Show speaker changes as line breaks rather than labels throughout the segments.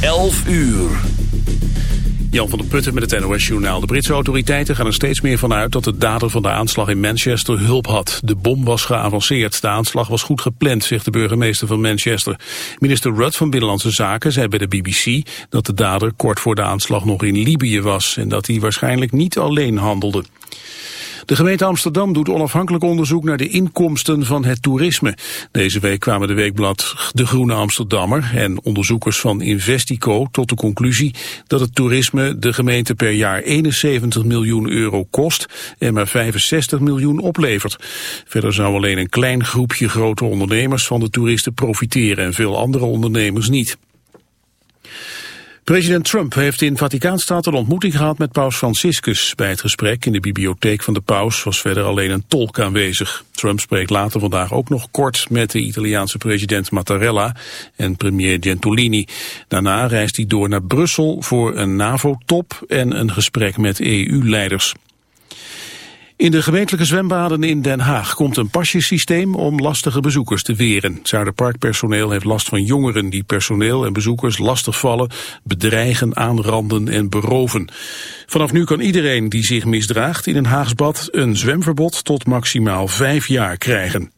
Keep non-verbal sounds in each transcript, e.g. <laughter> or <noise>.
11 uur.
Jan van der Putten met het NOS-journaal. De Britse autoriteiten gaan er steeds meer van uit dat de dader van de aanslag in Manchester hulp had. De bom was geavanceerd. De aanslag was goed gepland, zegt de burgemeester van Manchester. Minister Rudd van Binnenlandse Zaken zei bij de BBC dat de dader kort voor de aanslag nog in Libië was en dat hij waarschijnlijk niet alleen handelde. De gemeente Amsterdam doet onafhankelijk onderzoek naar de inkomsten van het toerisme. Deze week kwamen de weekblad De Groene Amsterdammer en onderzoekers van Investico tot de conclusie dat het toerisme de gemeente per jaar 71 miljoen euro kost en maar 65 miljoen oplevert. Verder zou alleen een klein groepje grote ondernemers van de toeristen profiteren en veel andere ondernemers niet. President Trump heeft in Vaticaanstad een ontmoeting gehad met paus Franciscus. Bij het gesprek in de bibliotheek van de paus was verder alleen een tolk aanwezig. Trump spreekt later vandaag ook nog kort met de Italiaanse president Mattarella en premier Gentilini. Daarna reist hij door naar Brussel voor een NAVO-top en een gesprek met EU-leiders. In de gemeentelijke zwembaden in Den Haag komt een pasjesysteem om lastige bezoekers te weren. Zuiderparkpersoneel heeft last van jongeren die personeel en bezoekers lastigvallen, bedreigen, aanranden en beroven. Vanaf nu kan iedereen die zich misdraagt in een Haagsbad een zwemverbod tot maximaal vijf jaar krijgen.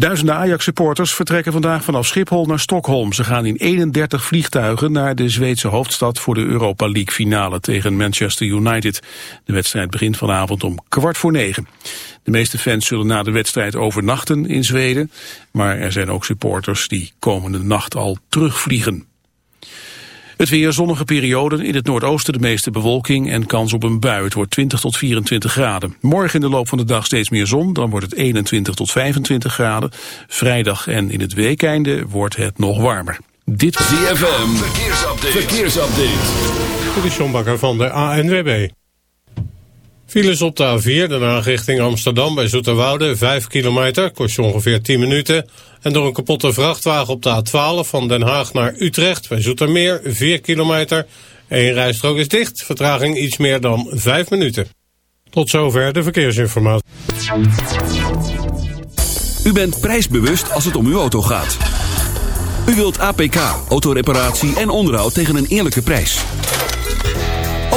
Duizenden Ajax-supporters vertrekken vandaag vanaf Schiphol naar Stockholm. Ze gaan in 31 vliegtuigen naar de Zweedse hoofdstad voor de Europa League finale tegen Manchester United. De wedstrijd begint vanavond om kwart voor negen. De meeste fans zullen na de wedstrijd overnachten in Zweden, maar er zijn ook supporters die komende nacht al terugvliegen. Het weer zonnige perioden, in het noordoosten de meeste bewolking en kans op een bui. Het wordt 20 tot 24 graden. Morgen in de loop van de dag steeds meer zon, dan wordt het 21 tot 25 graden. Vrijdag en in het weekeinde wordt het nog warmer.
Dit is ZFM, verkeersupdate. verkeersupdate.
Dit is Bakker van de ANWB. Files op de A4, daarna richting Amsterdam bij Zoeterwoude, 5 kilometer, kost je ongeveer 10 minuten. En door een kapotte vrachtwagen op de A12 van Den Haag naar Utrecht bij Zoetermeer, 4 kilometer. Eén rijstrook is dicht, vertraging iets meer dan 5 minuten. Tot zover de verkeersinformatie.
U bent prijsbewust als het om uw auto gaat. U wilt APK, autoreparatie en onderhoud tegen een eerlijke prijs.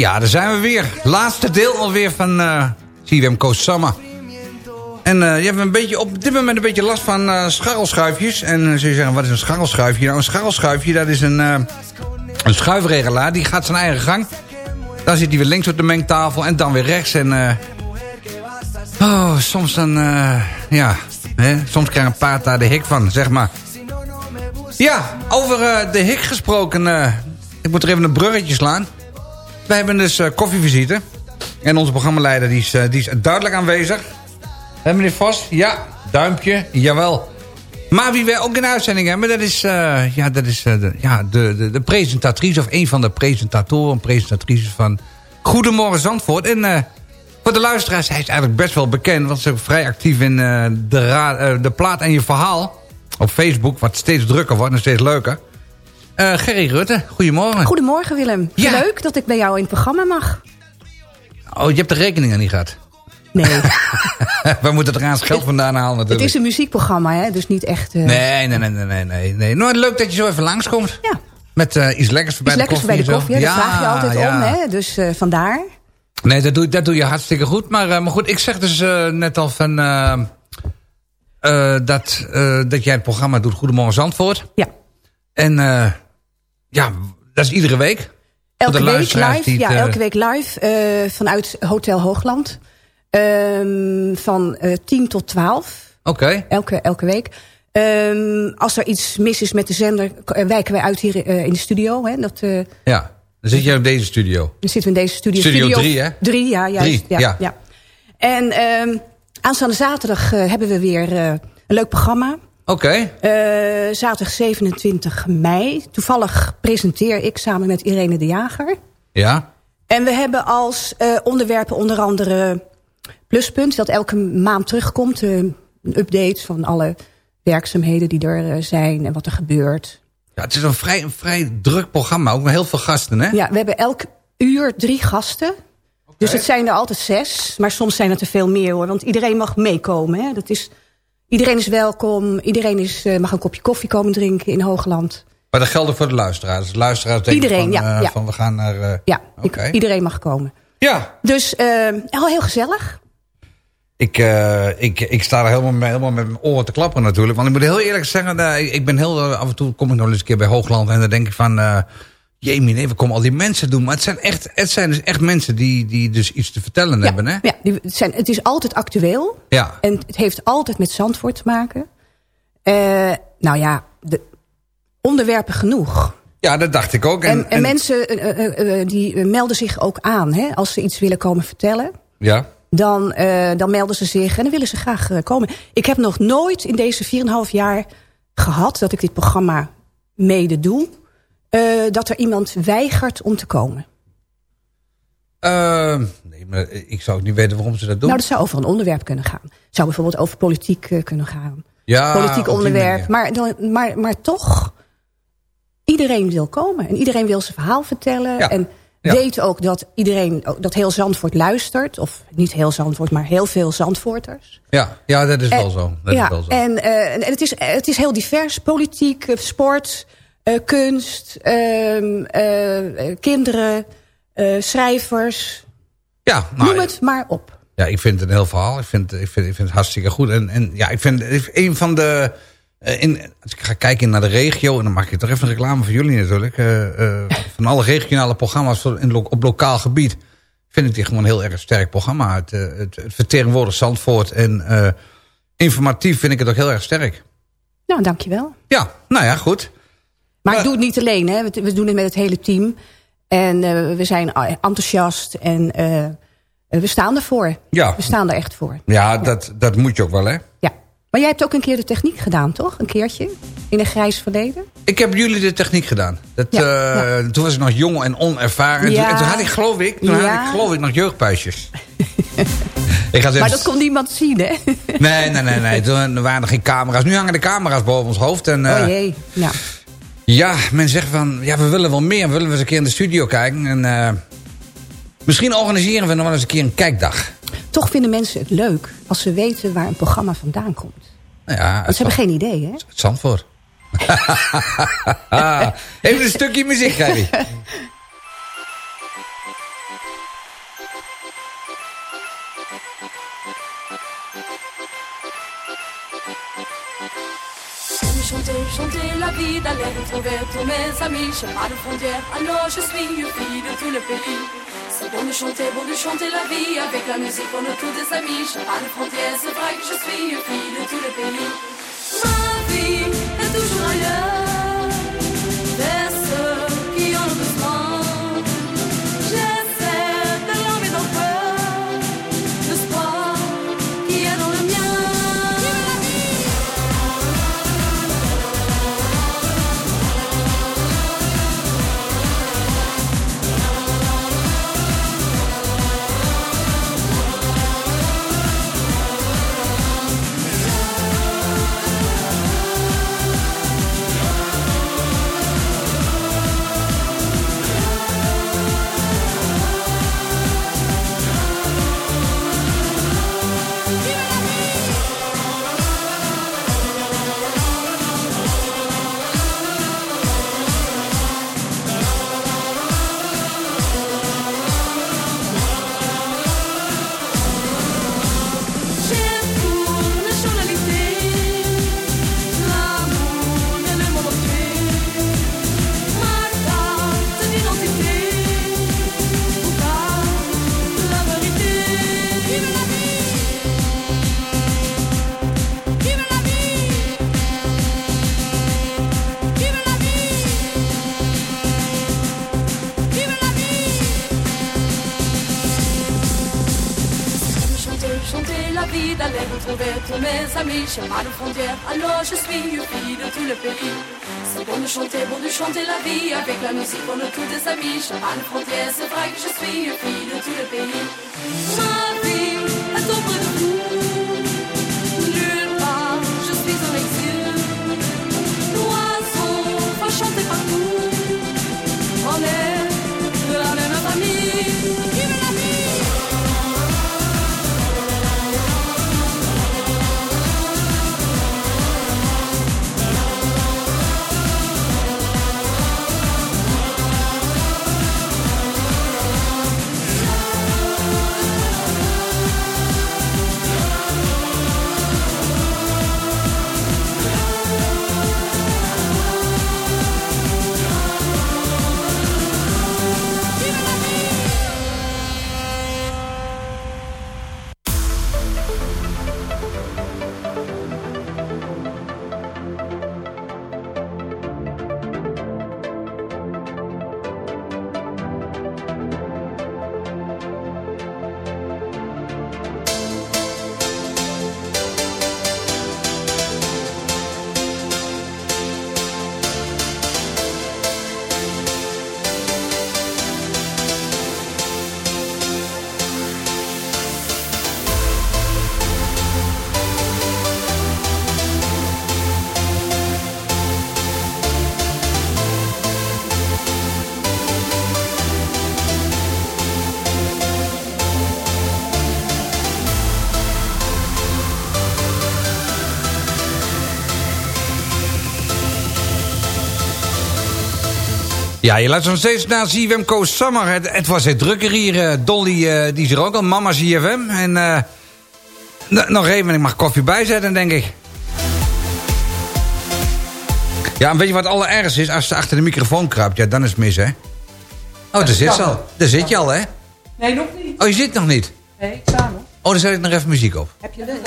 Ja, daar zijn we weer. Laatste deel alweer van eh CWM Coast. En eh, je hebt een beetje, op dit moment een beetje last van eh scharrelschuifjes. En uh, zul je zeggen, wat is een scharrelschuifje? Nou, een scharrelschuifje, dat is een, een schuifregelaar. Die gaat zijn eigen gang. Dan zit hij weer links op de mengtafel en dan weer rechts. En oh, soms dan, ja, hè, soms krijg een paard daar de hik van, zeg maar. Ja, over de hik gesproken. ik moet er even een bruggetje slaan. We hebben dus eh, koffievisite. En onze programmaleider die is, eh, die is duidelijk aanwezig. Hè, meneer Vos? Ja, duimpje, jawel. Maar wie wij ook in uitzending hebben, dat is, eh, ja, dat is de, ja, de, de, de presentatrice... of een van de presentatoren, presentatrices van Goedemorgen Zandvoort. En voor de luisteraars, hij is eigenlijk best wel bekend... want ze is vrij actief in de, de plaat en je verhaal... op Facebook, wat steeds drukker wordt en steeds leuker. Eh Gerry Rutte, goedemorgen.
Goedemorgen Willem.
Ja.
Leuk dat ik bij jou in het programma mag.
Oh, je hebt de rekeningen niet gehad.
Nee, <laughs>
We moeten er aan geld vandaan halen
het
natuurlijk.
is een muziekprogramma, hè, dus niet echt... eh,
Nee, nee, nee, nee, nee, nee. Nou, leuk dat je zo even langskomt.
Ja,
Met eh, iets lekkers
iets
bij
lekkers
de
bij
koffie.
de
en zo.
koffie, daar vraag je altijd
ja.
om, hè, dus eh, vandaar.
Nee, dat doe, dat doe je hartstikke goed. Maar, eh, maar goed, ik zeg dus eh, net al van... eh, eh, dat, eh, dat jij het programma doet Goedemorgen Zandvoort.
Ja,
En eh, ja, dat is iedere week.
elke
de
week live,
het,
ja,
eh,
elke week live eh, vanuit Hotel Hoogland. Ehm, van eh 10 tot 12.
Oké.
Elke, elke week. Ehm, als er iets mis is met de zender, eh, wijken wij uit hier eh, in de studio. Hè? Dat, eh,
Ja, dan zit jij op deze studio.
dan zitten we in deze studio.
Studio drie, hè?
Drie, ja, juist.
Drie,
ja,
ja.
ja. En ehm, aanstaande zaterdag eh, hebben we weer eh, een leuk programma.
Oké.
Eh, zaterdag 27 mei. Toevallig presenteer ik samen met Irene de Jager.
Ja.
En we hebben als eh, onderwerpen onder andere Pluspunt... dat elke maand terugkomt. eh, een update van alle werkzaamheden die er zijn en wat er gebeurt.
ja. Het is een vrij, een vrij druk programma. Ook met heel veel gasten, hè?
Ja, we hebben elk uur drie gasten. Dus het zijn er altijd zes. Maar soms zijn het er veel meer hoor. Want iedereen mag meekomen. Hè? Dat is, iedereen is welkom. Iedereen is, eh, mag een kopje koffie komen drinken in Hoogland.
Maar dat geldt ook voor de luisteraars. De luisteraars denken
Iedereen,
van,
ja,
eh,
ja.
van we gaan naar... eh,
Ja, iedereen mag komen.
Ja,
Dus eh, heel, heel gezellig.
Ik, ik, ik sta er helemaal, mee- helemaal met mijn oren te klappen natuurlijk. Want ik moet heel eerlijk zeggen, ik, ben heel... af en toe kom ik nog eens een keer bij Hoogland en dan denk ik van... Jemie, nee, we komen al die mensen doen. Maar het zijn, echt, het zijn dus echt mensen die, die dus iets te vertellen hebben, hè?
ja die, het, zijn, het is altijd actueel.
Ja.
En het heeft altijd met Zandvoort te maken. Eh, nou ja, de onderwerpen genoeg.
Ja, dat dacht ik ook.
En, en, mensen eh, eh, die melden zich ook aan. Hè? Als ze iets willen komen vertellen.
Ja,
Dan, dan melden ze zich en dan willen ze graag komen. Ik heb nog nooit in deze 4,5 jaar gehad... dat ik dit programma mede doe... eh, dat er iemand weigert om te komen.
Eh, nee, maar ik zou ook niet weten waarom ze dat doen.
Nou, dat zou over een onderwerp kunnen gaan. Het zou bijvoorbeeld over politiek eh, kunnen gaan.
ja,
Politiek onderwerp. Maar, dan, maar, maar toch, iedereen wil komen. En iedereen wil zijn verhaal vertellen.
Ja.
En
Ja.
weet ook dat iedereen, dat heel Zandvoort luistert. Of niet heel Zandvoort, maar heel veel Zandvoorters.
Ja, ja, dat is wel
En-
zo. Dat
ja,
is wel zo.
en, eh, en het, is, het is heel divers. Politiek, sport, eh, kunst, ehm, eh, eh, kinderen, eh, schrijvers.
ja, nou,
Noem het maar op.
Ja, ik vind het een heel verhaal. Ik vind, ik vind, ik vind het hartstikke goed. En, en ja, ik vind een van de... eh, in, als ik ga kijken naar de regio... en dan maak ik toch even een reclame voor jullie natuurlijk... eh, eh, van alle regionale programma's voor- in, op lokaal gebied... vind ik dit gewoon een heel erg sterk programma. Het, het, het vertegenwoordigt Zandvoort. En eh, informatief vind ik het ook heel erg sterk.
Nou, dankjewel.
Ja, nou ja, goed.
Maar ik doe het niet alleen. Hè. We, doen het met het hele team. En eh, we zijn enthousiast. En eh, we staan ervoor.
Ja.
We staan er echt voor.
Ja, dat, dat moet je ook wel, hè?
Ja. Maar jij hebt ook een keer de techniek gedaan, toch? Een keertje? In een grijs verleden?
Ik heb jullie de techniek gedaan. Dat,
Ja,
eh, Toen was ik nog jong en onervaren. En,
Ja.
toen, en toen had ik, geloof ik, toen had ik, geloof ik nog jeugdpuisjes. <laughs> ik ga
Maar dat kon niemand zien, hè?
Nee, nee, nee, nee. Toen waren er geen camera's. Nu hangen de camera's boven ons hoofd. En,
oh jee. Ja.
Ja, men zegt van, ja, we willen wel meer. We willen eens een keer in de studio kijken. En eh, misschien organiseren we nog wel eens een keer een kijkdag.
Toch vinden mensen het leuk als ze weten waar een programma vandaan komt.
Nou ja,
Want ze hebben geen idee, hè?
Het Zandvoort. <laughs> Even een stukje muziek, Gerry. <laughs>
La vie, d'aller retrouver tous mes amis. J'ai pas de frontières, alors je suis une fille de tout le pays. C'est bon de chanter, bon de chanter la vie. Avec la musique, on a tous des amis. J'ai pas de frontières, c'est vrai que je suis une fille de tout le pays. Ma vie est toujours ailleurs, moi de frontière. Alors je suis une fille de tout le pays. C'est bon de chanter, bon de chanter la vie avec la musique, on a tous des amis. Chez moi de frontière, c'est vrai que je suis une fille de tout le pays.
Ja, je luistert nog steeds naar ZFM Coast Summer. Het, het was het drukker hier. eh, Dolly, eh, die is er ook al. Mama ZFM. En eh, nog even, ik mag koffie bijzetten, denk ik. Ja, en weet je wat allerergste is? Als ze achter de microfoon kruipt, ja, dan is het mis, hè? Oh, daar zit ze al. Daar zit je al, hè?
Nee, nog niet.
Oh, je zit nog niet?
Nee, ik sta nog.
Oh, dan zet ik nog even muziek op.
Heb je de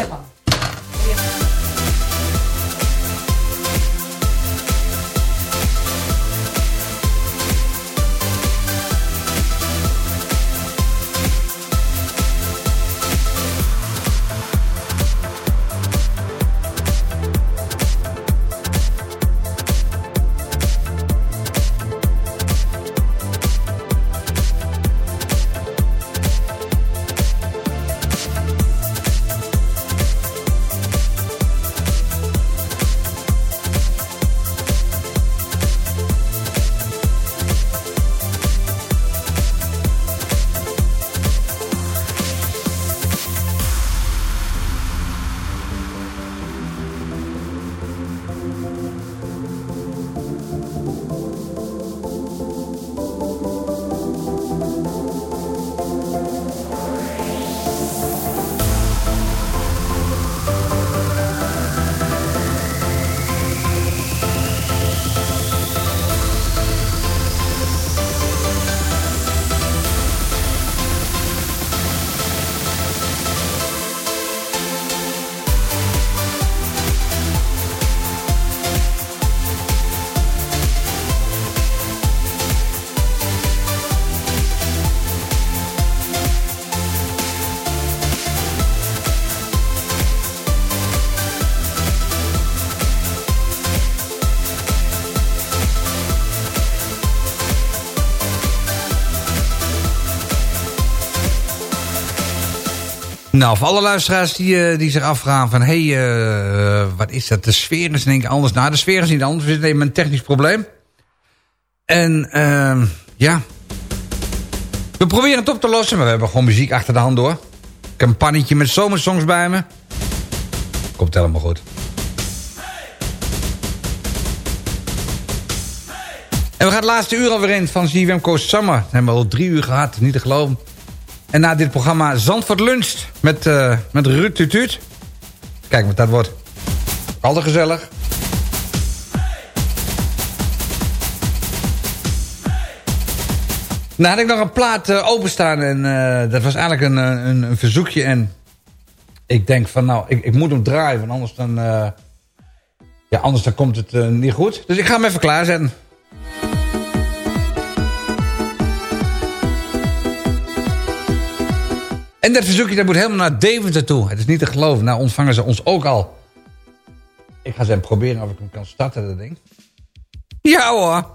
Nou, voor alle luisteraars die, eh, die zich afvragen van... hé, hey, eh, wat is dat? De sfeer is denk ik anders. Nou, de sfeer is niet anders. We zitten even een technisch probleem. En ehm, ja... We proberen het op te lossen, maar we hebben gewoon muziek achter de hand door. Ik heb een pannetje met zomersongs bij me. Komt helemaal goed. En we gaan het laatste uur alweer in van ZWM Coast Summer. We hebben al drie uur gehad, niet te geloven. En na dit programma Zandvoort Luncht met, eh met Ruud Tutuut. Kijk wat dat wordt. Altijd gezellig. Nou had ik nog een plaat eh, openstaan en eh, dat was eigenlijk een, een, een verzoekje. En ik denk van nou, ik, ik moet hem draaien, want anders dan, ja, anders dan komt het niet goed. Dus ik ga hem even klaarzetten.
En dat verzoekje dat moet helemaal naar Deventer toe. Het is niet te geloven. Nou ontvangen ze ons ook al. Ik ga even proberen of ik hem kan starten, dat ding. Ja hoor.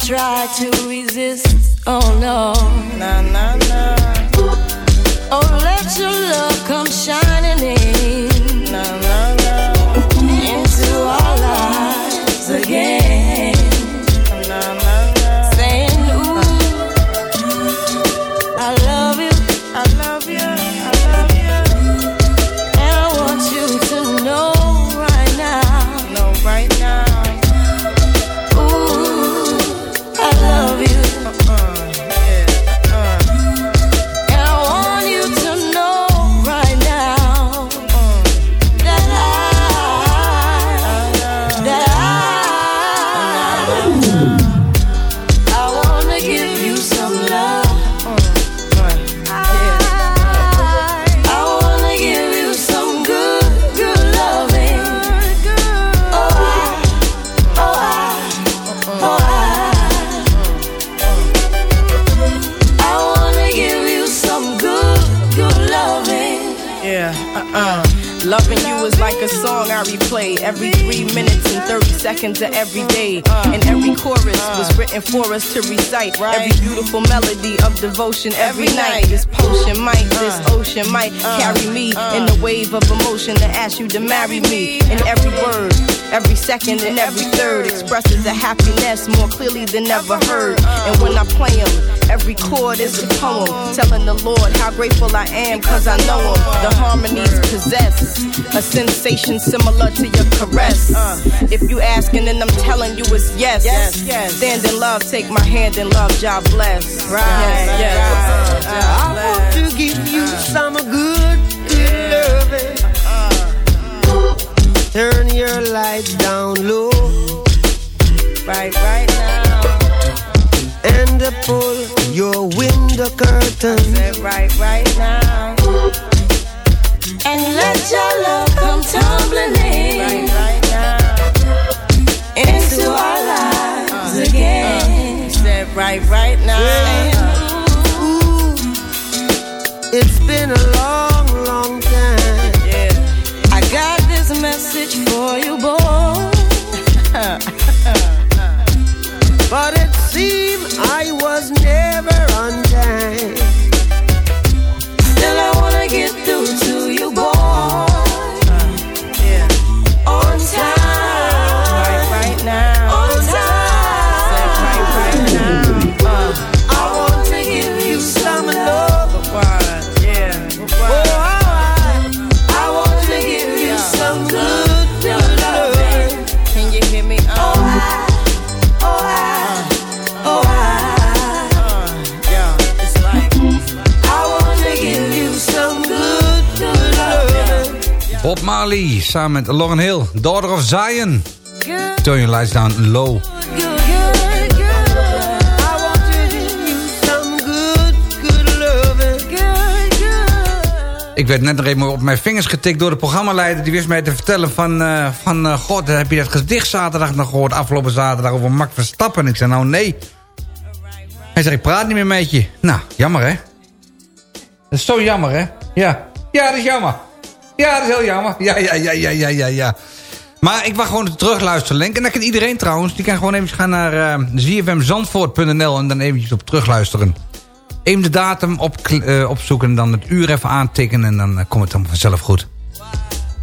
Try to resist. Oh no. Nah, nah, nah. Oh, let your love come shining
seconds of every day. And every chorus was written for us to recite. Every beautiful melody of devotion every night. This potion might, uh. this ocean might uh. carry me uh. in the wave of emotion to ask you to marry me. And every word, every second, and every third expresses a happiness more clearly than ever heard. And when I play them, every chord is a poem telling the Lord how grateful I am cause I know him. The harmonies possess a sensation similar to your caress. Uh. If you asking, then I'm telling you it's yes. yes. Stand in love, take my hand in love, God bless. Right. Yes, yes.
I want to give you some good, good curtain.
Right, right now.
And let your love come tumbling in
Right, right now.
into our lives uh, again.
Uh, Said right, right now.
Ooh, it's been a long, long time.
Yeah.
I got this message for you, boy. <laughs>
But it seemed I was never on time.
Samen met Lauren Hill, Daughter of Zion. Turn your lights down low. Ik werd net nog even op mijn vingers getikt door de programmaleider. Die wist mij te vertellen van... eh, van eh, God, heb je dat gedicht zaterdag nog gehoord? Afgelopen zaterdag over Max Verstappen. En ik zei, nou nee. Hij zegt, ik praat niet meer met je. Nou, jammer hè? Dat is zo jammer hè? Ja. Ja, dat is jammer. Ja, dat is heel jammer. Ja, ja, ja, ja, ja, ja, ja. Maar ik wacht gewoon de terugluisterlink. En dat kan iedereen trouwens. Die kan gewoon even gaan naar uh, zfmzandvoort.nl en dan eventjes op terugluisteren. Even de datum op, eh, opzoeken en dan het uur even aantikken... en dan eh, komt het dan vanzelf goed.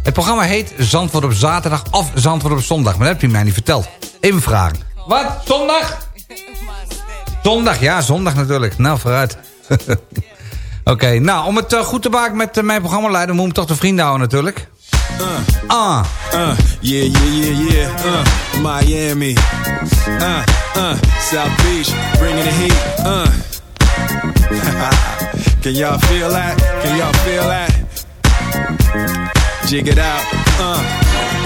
Het programma heet Zandvoort op zaterdag of Zandvoort op zondag. Maar dat heb je mij niet verteld. Even vragen. Wat? Zondag? Zondag, ja, zondag natuurlijk. Nou, vooruit. <laughs> Oké, nou, om het eh, goed te maken met eh, mijn programmaleider... moet ik toch de vrienden houden natuurlijk. Ah.
Uh, yeah, yeah, yeah, yeah. Uh, Miami. Uh, uh, South Beach, bringing the heat. Uh. <laughs> Can y'all feel that? Can y'all feel that? Jig it out. Uh.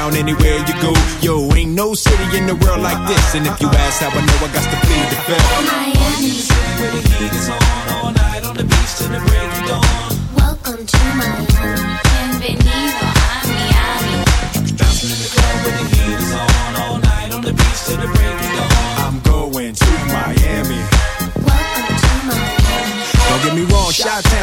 anywhere you go. Yo, ain't no city in the world like this, and if you ask how I know, I got to plead the fifth.
Miami. Where the heat is on all night on the beach till the break of dawn. Welcome to Miami. Bienvenido a Miami.
In the club where the heat is on all night on the beach till the break of dawn. I'm going to Miami.
Welcome to Miami.
Don't get me wrong,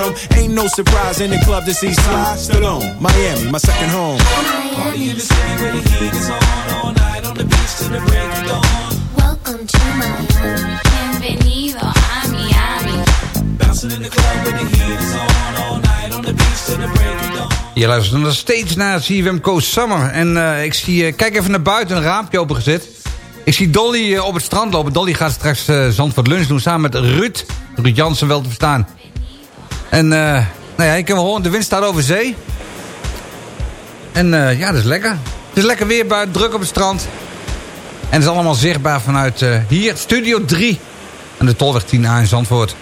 'em. Ain't no surprise in the club to see Sly Stallone. Miami, my second home.
Party in the city where the heat is on all night on the beach till the break of dawn. Welcome to Miami. Bienvenido a Miami.
Bouncing in the club where the heat is on all night on the beach till the break of dawn.
Je luistert nog steeds naar CWM Coast Summer. En eh, ik zie, eh, kijk even naar buiten, een raampje opengezet. Ik zie Dolly eh, op het strand lopen. Dolly gaat straks eh, Zandvoort lunch doen samen met Ruud. Ruud Jansen wel te verstaan. En eh, nou ja, ik kan horen, de wind staat over zee. En eh, ja, dat is lekker. Het is lekker weer buiten, druk op het strand. En het is allemaal zichtbaar vanuit eh, hier, Studio 3. Aan de Tolweg 10A in Zandvoort.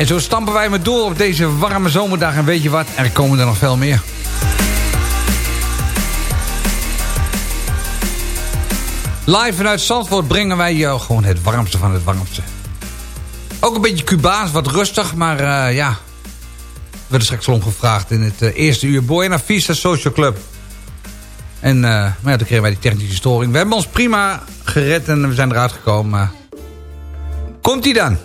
En zo stampen wij maar door op deze warme zomerdag. En weet je wat, er komen er nog veel meer. Live vanuit Zandvoort brengen wij jou gewoon het warmste van het warmste. Ook een beetje Cubaans, wat rustig, maar eh, ja... We werden straks omgevraagd in het eh, eerste uur. Buena Vista Social Club. En eh, maar ja, toen kregen wij die technische storing. We hebben ons prima gered en we zijn eruit gekomen. maar Komt-ie dan?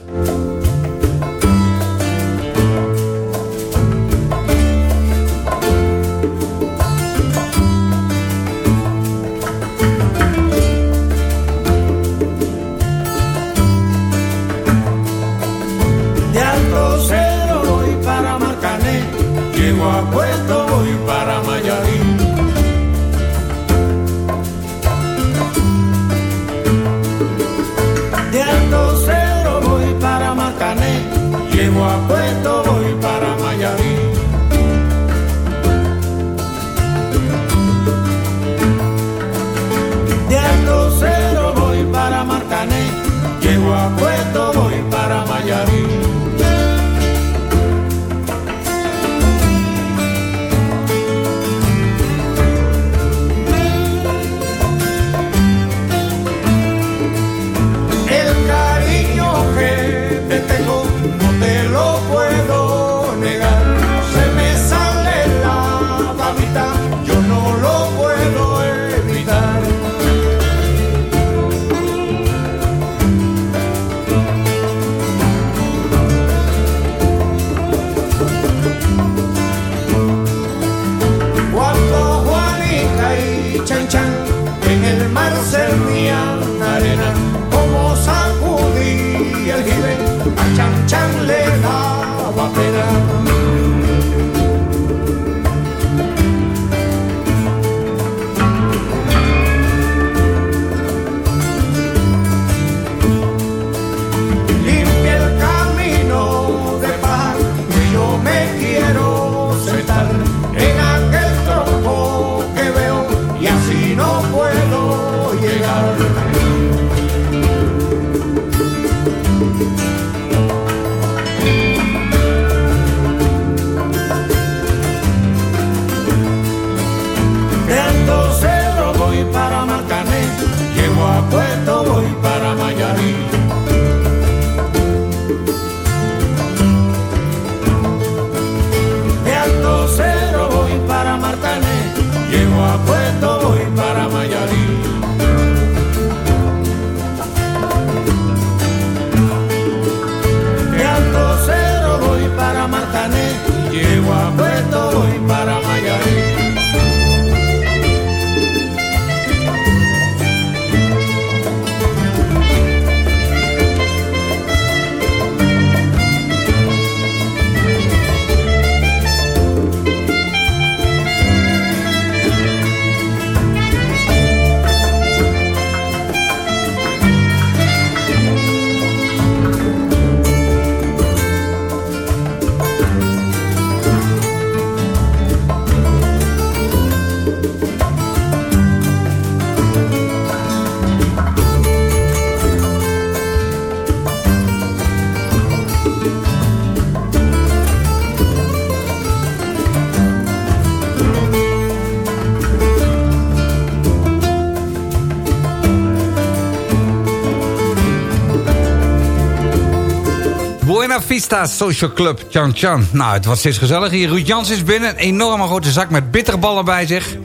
Buena Vista Social Club Chan Chan. Nou, het was steeds gezellig hier. Ruud Jans is binnen. Een enorme grote zak met bitterballen bij zich.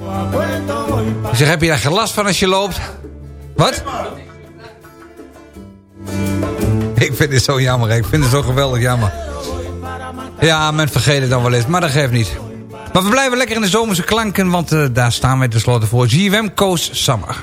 Zeg, heb je daar gelast van als je loopt? Wat? Ik vind dit zo jammer. Ik vind het zo geweldig jammer. Ja, men vergeet het dan wel eens. Maar dat geeft niet. Maar we blijven lekker in de zomerse klanken. Want eh, daar staan wij tenslotte voor. GWM Coast Summer.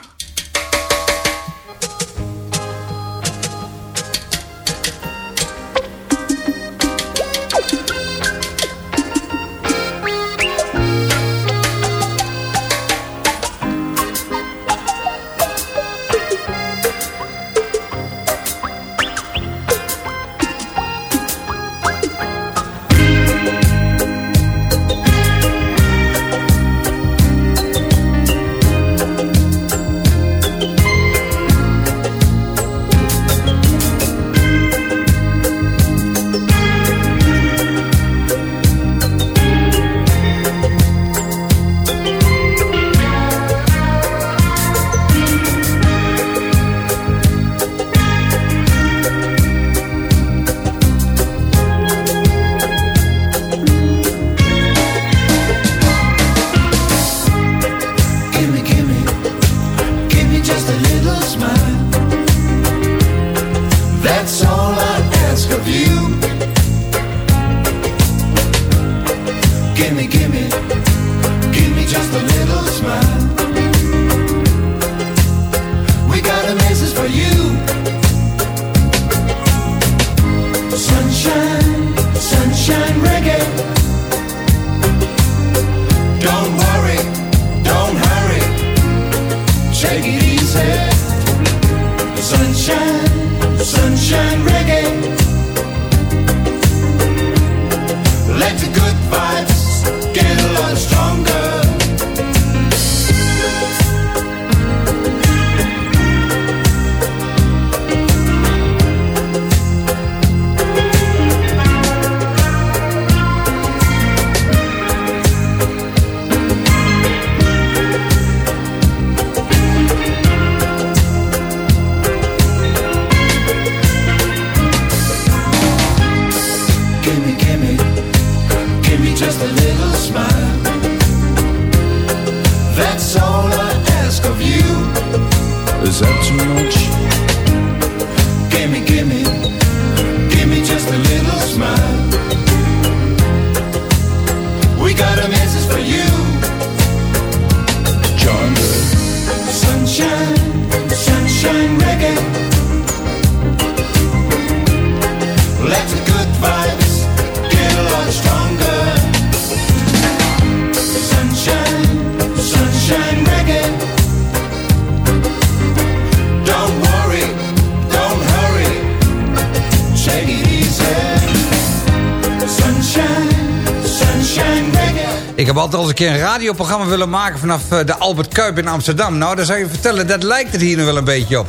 Hebben altijd al eens een keer een radioprogramma willen maken... vanaf eh, de Albert Kuip in Amsterdam. Nou, dan zou je vertellen, dat lijkt het hier nu wel een beetje op.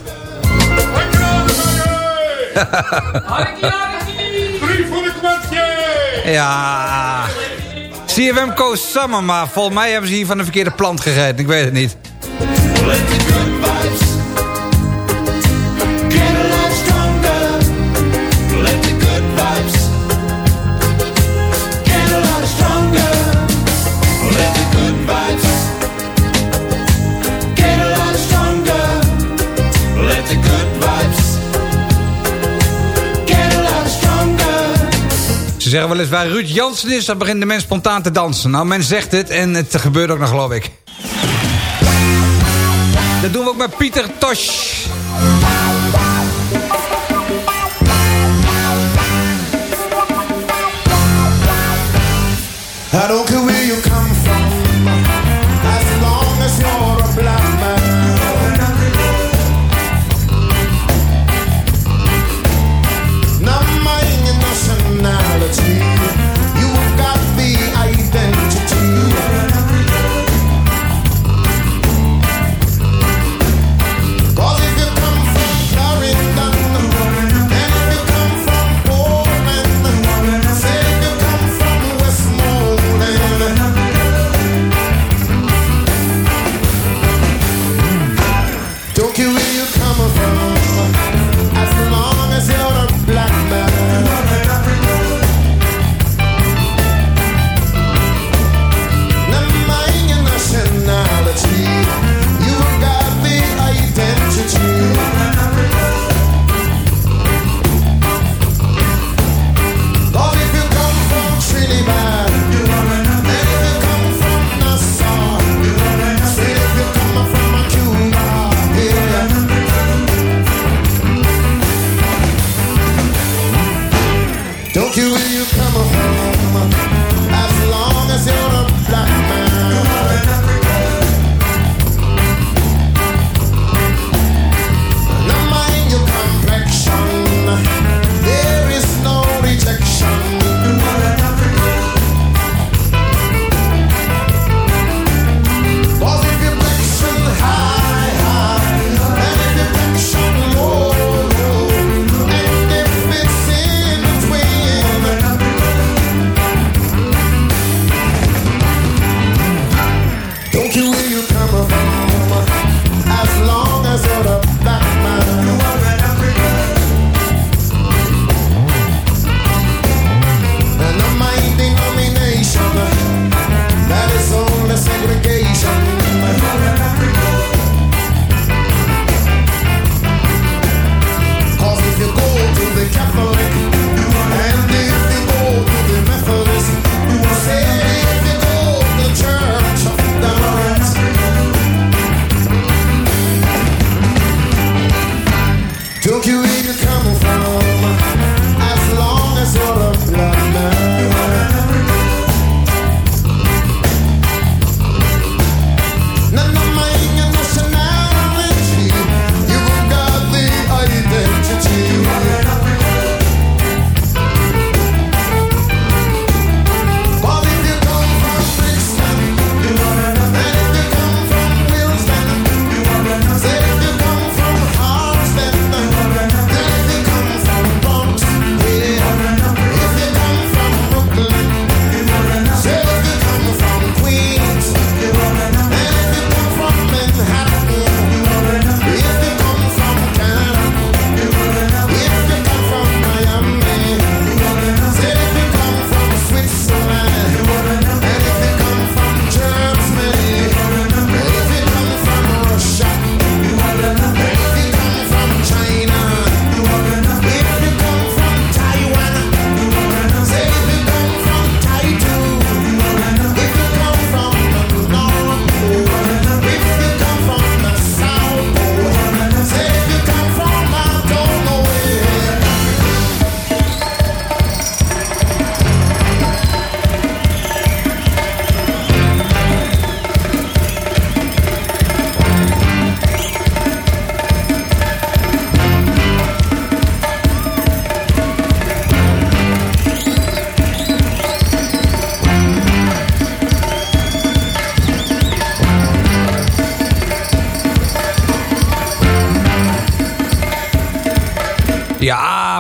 Drie voor de kwartje!
Ja. CFM Coast Summer, maar volgens mij hebben ze hier van de verkeerde plant gegeten. Ik weet het niet.
Let the good vibes
Ze zeggen wel eens, waar Ruud Jansen is, dan begint de mens spontaan te dansen. Nou, men zegt het en het gebeurt ook nog, geloof ik. Dat doen we ook met Pieter Tosh.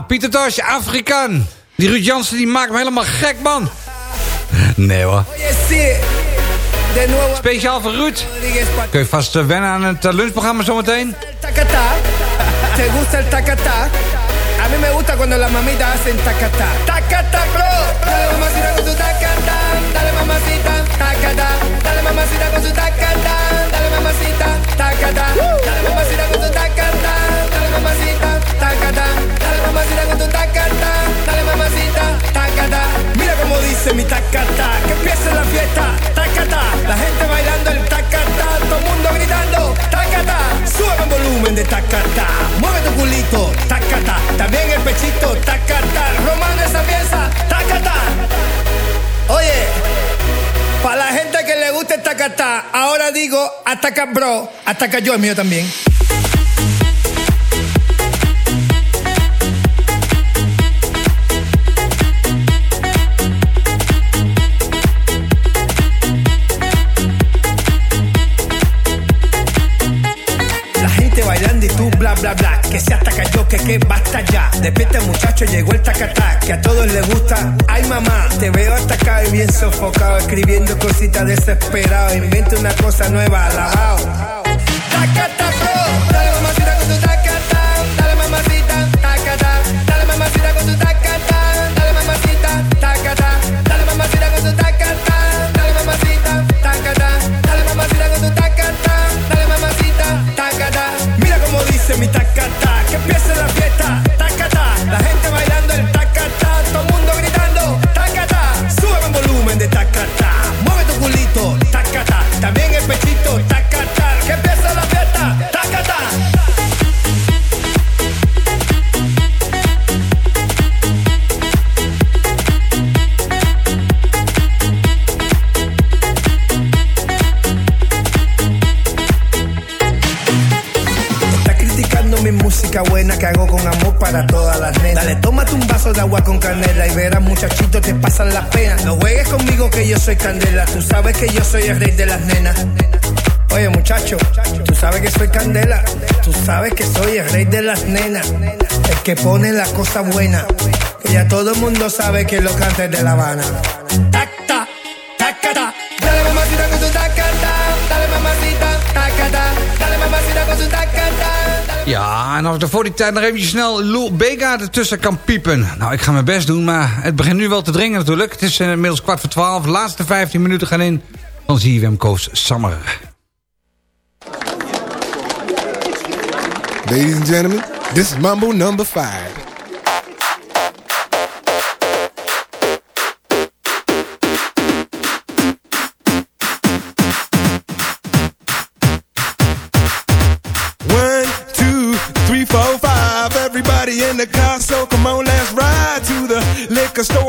Pieter Tosh, Afrikaan. Die Ruud Jansen die maakt me helemaal gek, man. Nee hoor. Speciaal voor Ruud. Kun je vast eh, wennen aan het eh, lunchprogramma zometeen?
¿Te gusta el tacatá? A mí me gusta cuando las mamitas hacen tacatá. Tacatá, bro. Dale mamacita con tu tacatá. Dale mamacita, tacatá. Dale mamacita con tu tacatá. Dale mamacita, tacatá. Dale mamacita dice mi tacatá. Que empiece la fiesta, tacatá. La gente bailando el tacatá. Todo el mundo gritando, tacatá. Sube el volumen de tacatá. Mueve tu culito, tacatá. También el pechito, tacatá. Romano esa pieza, tacatá. Oye, para la gente que le gusta el tacatá, ahora digo ataca bro, ataca yo el mío también. Bla bla Que se ataca yo, que que basta ya. Despierta muchacho, llegó el tacatá Que a todos les gusta. Ay mamá, te veo atacado y bien sofocado Escribiendo cositas desesperado. Inventa una cosa nueva, alabao. Tacatá, música buena que hago con amor para todas las nenas. Dale, tómate un vaso de agua con canela y verás muchachito te pasan las penas. No juegues conmigo que yo soy candela, tú sabes que yo soy el rey de las nenas. Oye muchacho, tú sabes que soy candela, tú sabes que soy el rey de las nenas. El que pone la cosa buena, que ya todo el mundo sabe que lo canta de La Habana.
Ja, en als ik er voor die tijd nog eventjes snel Lou Bega ertussen kan piepen. Nou, ik ga mijn best doen, maar het begint nu wel te dringen natuurlijk. Het is eh, inmiddels kwart voor twaalf. De laatste 15 minuten gaan in dan zien we hem koos sammeren.
Ladies and gentlemen, this is Mambo number 5.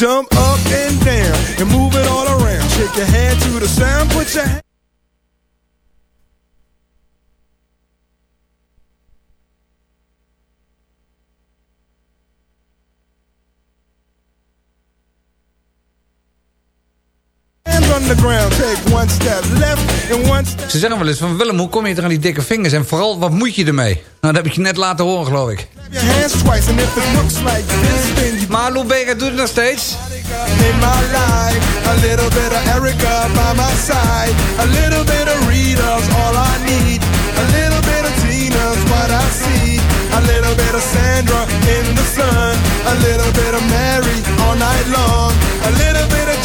Jump the ground, take one step left and one step.
Ze zeggen wel eens van Willem, hoe kom je er aan die dikke vingers? En vooral, wat moet je ermee? Nou, dat heb ik je net laten horen, geloof ik. Maar Lou Bega doet het nog steeds.
in my life. A little bit of Erica by my side. A little bit of Rita's all I need. A little bit of Tina's what I see. A little bit of Sandra in the sun. A little bit of Mary all night long.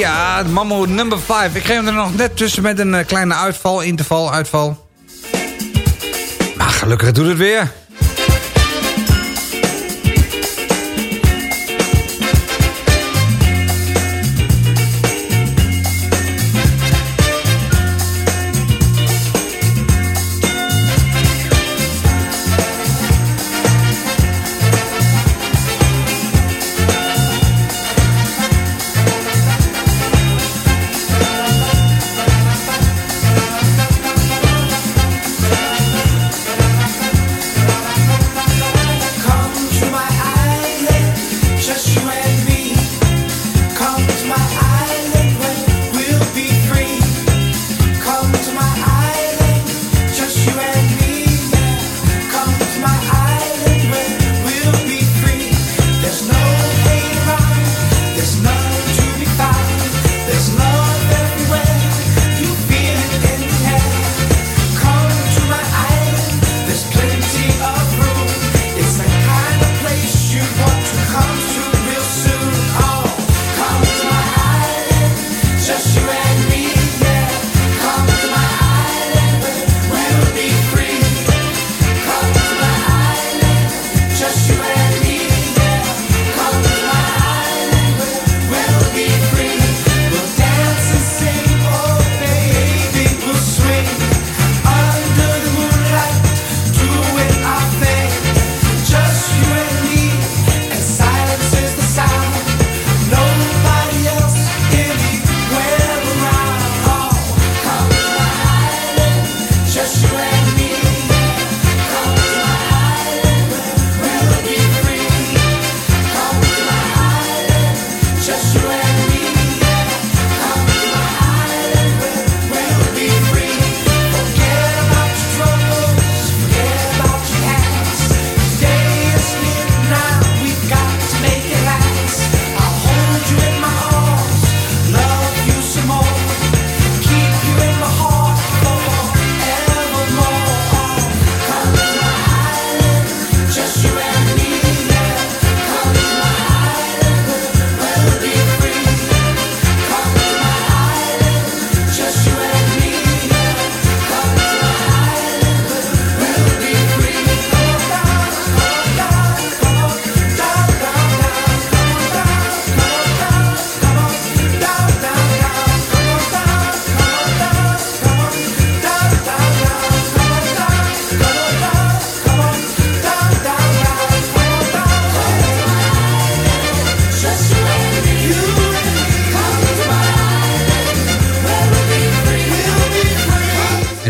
Ja, Mammo number 5. Ik geef hem er nog net tussen met een eh, kleine uitval, interval, uitval. Maar gelukkig doet het weer.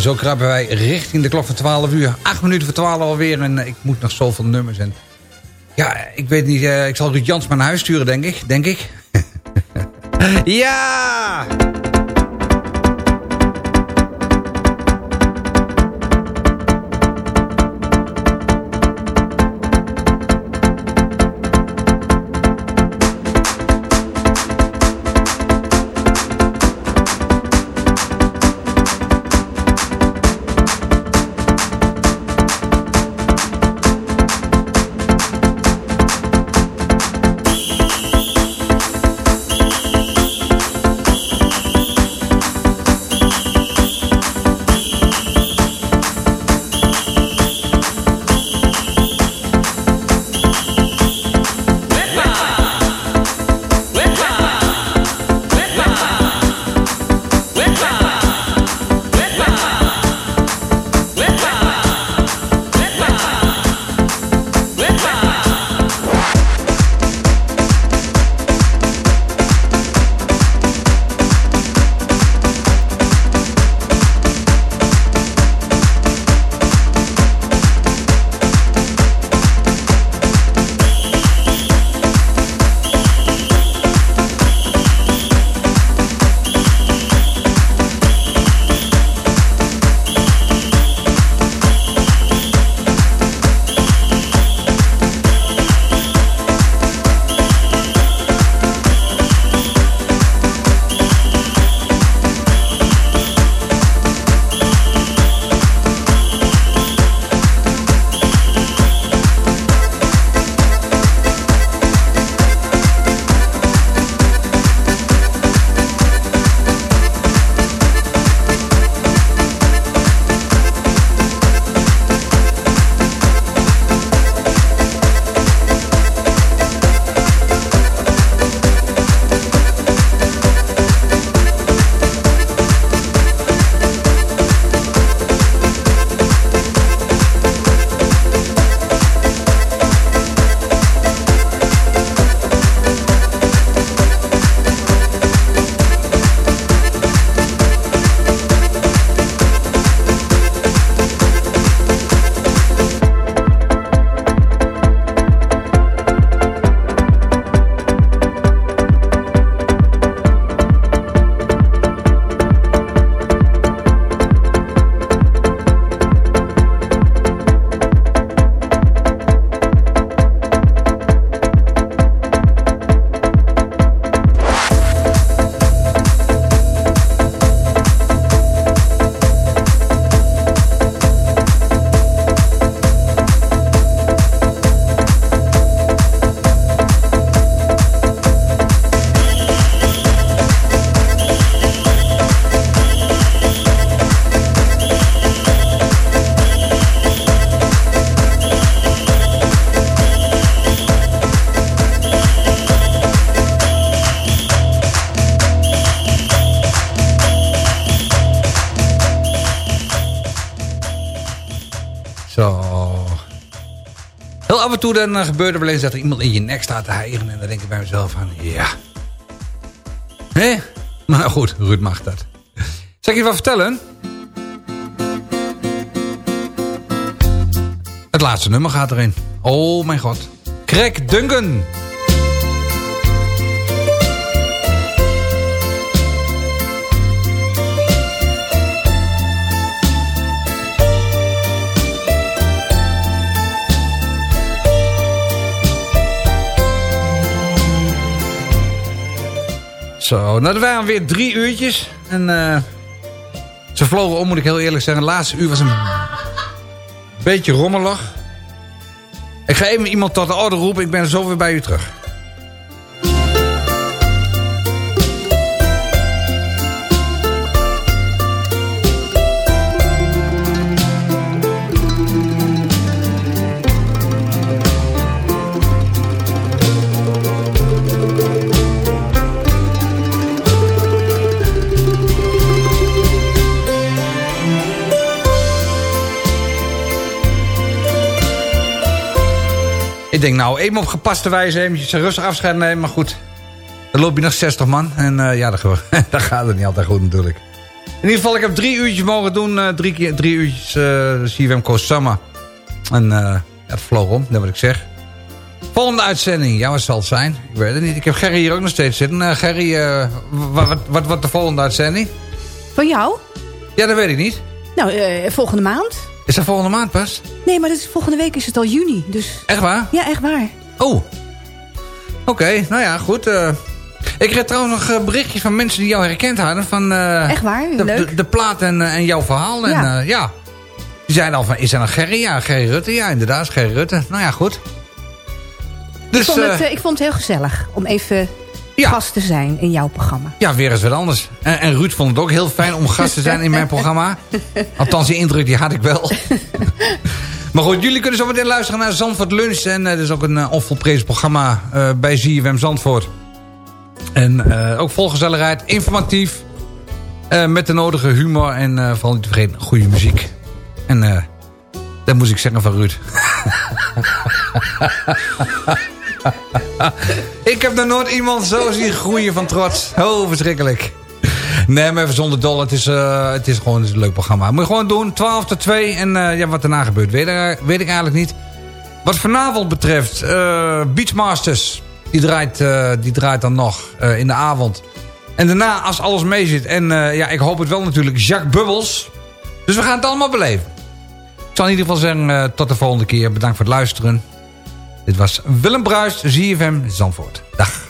En zo krabben wij richting de klok van 12 uur. 8 minuten voor 12 alweer. En eh, ik moet nog zoveel nummers. En ja, ik weet niet. eh, ik zal Ruud Jans maar naar huis sturen, denk ik. Denk ik. <laughs> ja!
Af en toe dan eh, er wel eens dat er iemand in je nek staat te hijgen. En dan denk ik bij mezelf van, ja. Hé? Maar goed, Ruud mag dat. Zal ik je wat vertellen? Het laatste nummer gaat erin. Oh mijn god. Craig Duncan. Zo, nou er waren weer drie uurtjes. En eh, ze vlogen om, moet ik heel eerlijk zeggen. Het laatste uur was een beetje rommelig. Ik ga even iemand tot de orde roepen. Ik ben zo weer bij u terug. Ik denk nou, even op gepaste wijze eventjes rustig afscheid nemen. Maar goed, dan loop je nog 60 man. En eh, ja, dat, <laughs> dat gaat het niet altijd goed natuurlijk. In ieder geval, ik heb drie uurtjes mogen doen. eh, drie, keer, drie uurtjes uh, CWM Kosama. En eh, ja, het vloog om, dat wat ik zeg. Volgende uitzending, ja, wat zal het zijn? Ik weet het niet. Ik heb Gerry hier ook nog steeds zitten. Eh, Gerry, eh, wat, wat, wat wordt de volgende uitzending?
Van jou?
Ja, dat weet ik niet.
Nou, eh, volgende maand.
Is dat volgende maand pas?
Nee, maar dat is, volgende week is het al juni. Dus...
Echt waar?
Ja, echt waar.
Oh. Oké, nou ja, goed. eh. ik kreeg trouwens nog eh, berichtjes van mensen die jou herkend hadden. Van, eh,
Echt waar?
de,
Leuk.
De, de plaat en, en jouw verhaal. En,
Ja.
ja. ja. Die zeiden al van, is dat een Gerry? Ja, Gerry Rutte. Ja, inderdaad, Gerry Rutte. Nou ja, goed. Dus,
ik, vond het, ik vond het heel gezellig om even gast te zijn in jouw programma.
ja, weer eens wat anders. En, en Ruud vond het ook heel fijn om gast te zijn in mijn programma. Althans, die indruk die had ik wel. <laughs> maar goed, jullie kunnen zo meteen luisteren naar Zandvoort Lunch. En dat is ook een uh, onvolprezen programma eh, bij ZFM Zandvoort. En ook vol gezelligheid, informatief. met de nodige humor en vooral niet te vergeten, goede muziek. En dat moest ik zeggen van Ruud. <laughs> <laughs> ik heb nog nooit iemand zo zien groeien van trots. Oh, verschrikkelijk. Nee, maar even zonder dol. Het is, eh, het is gewoon een leuk programma. Moet je gewoon doen. 12 tot 2. En eh, ja, wat daarna gebeurt, weet, ik- weet ik eigenlijk niet. Wat vanavond betreft, eh Beachmasters. Die draait, eh, die draait dan nog eh, in de avond. En daarna, als alles mee zit. En eh, ja, ik hoop het wel natuurlijk, Jacques Bubbels. Dus we gaan het allemaal beleven. Ik zal in ieder geval zeggen, eh, tot de volgende keer. Bedankt voor het luisteren. Dit was Willem Bruis, ZFM Zandvoort. Dag.